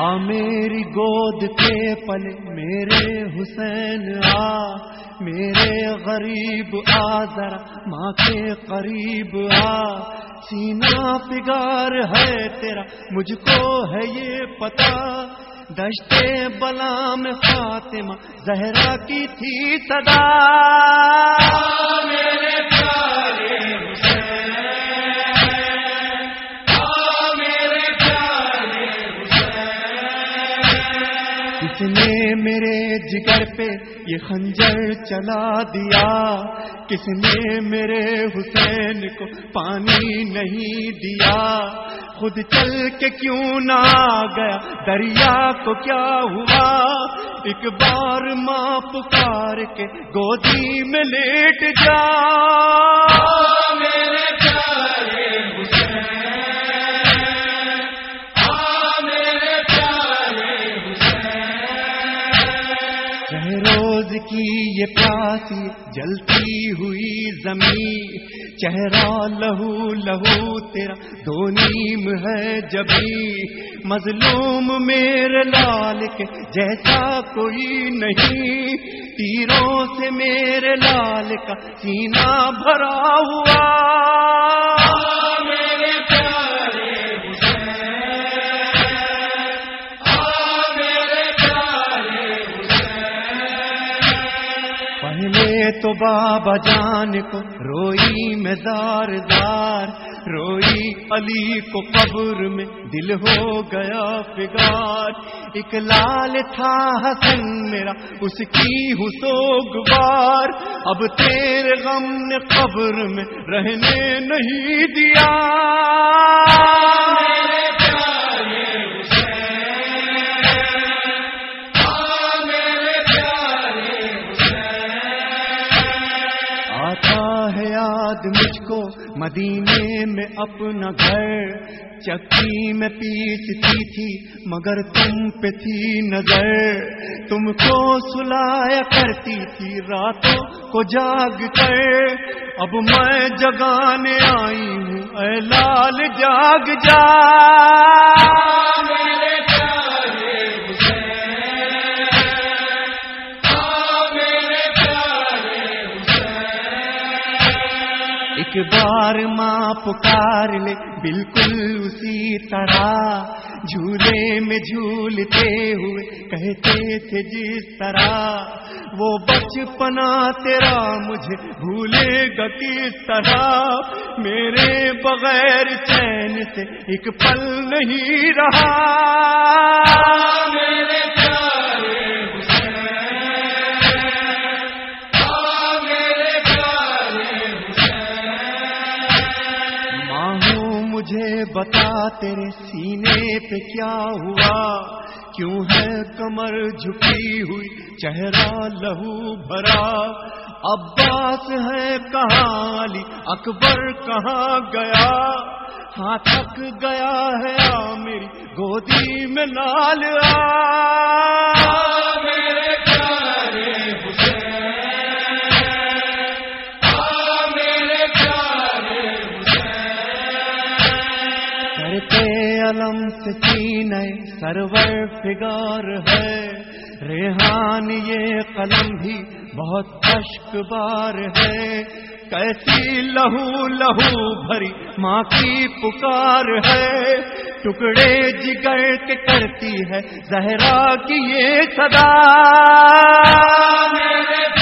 میری گود کے پل میرے حسین آ، میرے غریب آ، ذرا ماں کے قریب آ۔ سینا پگار ہے تیرا، مجھ کو ہے یہ پتا۔ دشتے بلا میں فاطمہ زہرا کی تھی صدا۔ نے میرے جگر پہ یہ خنجر چلا دیا۔ کس نے میرے حسین کو پانی نہیں دیا؟ خود چل کے کیوں نہ گیا؟ دریا کو کیا ہوا؟ ایک بار ماں پکار کے گودی میں لیٹ جا۔ روز کی یہ پیاسی جلتی ہوئی زمین، چہرہ لہو لہو تیرا دو نیم ہے جبھی۔ مظلوم میرے لال کے جیسا کوئی نہیں، تیروں سے میرے لال کا سینہ بھرا ہوا۔ تو بابا جان کو روئی میں دار دار روئی علی کو قبر میں دل ہو گیا فگار۔ ایک لال تھا حسن میرا، اس کی حسوگوار اب تیرے غم نے قبر میں رہنے نہیں دیا۔ کو مدینے میں اپنا گھر۔ چکی میں پیٹتی تھی مگر تم پہ تھی نظر۔ تم کو سلایا کرتی تھی راتوں کو جاگ کر۔ اب میں جگانے آئی ہوں، اے لال جاگ جا۔ ایک بار ماں پکار لے، بالکل اسی طرح جھولے میں جھولتے ہوئے کہتے تھے جس طرح، وہ بچپنا تیرا مجھے بھولے گا کس طرح؟ میرے بغیر چین سے ایک پل نہیں رہا۔ میرے بتا تیرے سینے پہ کیا ہوا؟ کیوں ہے کمر جھکی ہوئی؟ چہرہ لہو بھرا۔ عباس ہے کہاں علی اکبر کہاں گیا؟ ہاں تھک گیا ہے آ میری گودی میں لال آ۔ کرتے علم سے سرور فگار ہے۔ ریحان یہ قلم بھی بہت اشک بار ہے۔ کیسی لہو لہو بھری ماں کی پکار ہے۔ ٹکڑے جگر کے کرتی ہے زہرا کی یہ صدا۔ میرے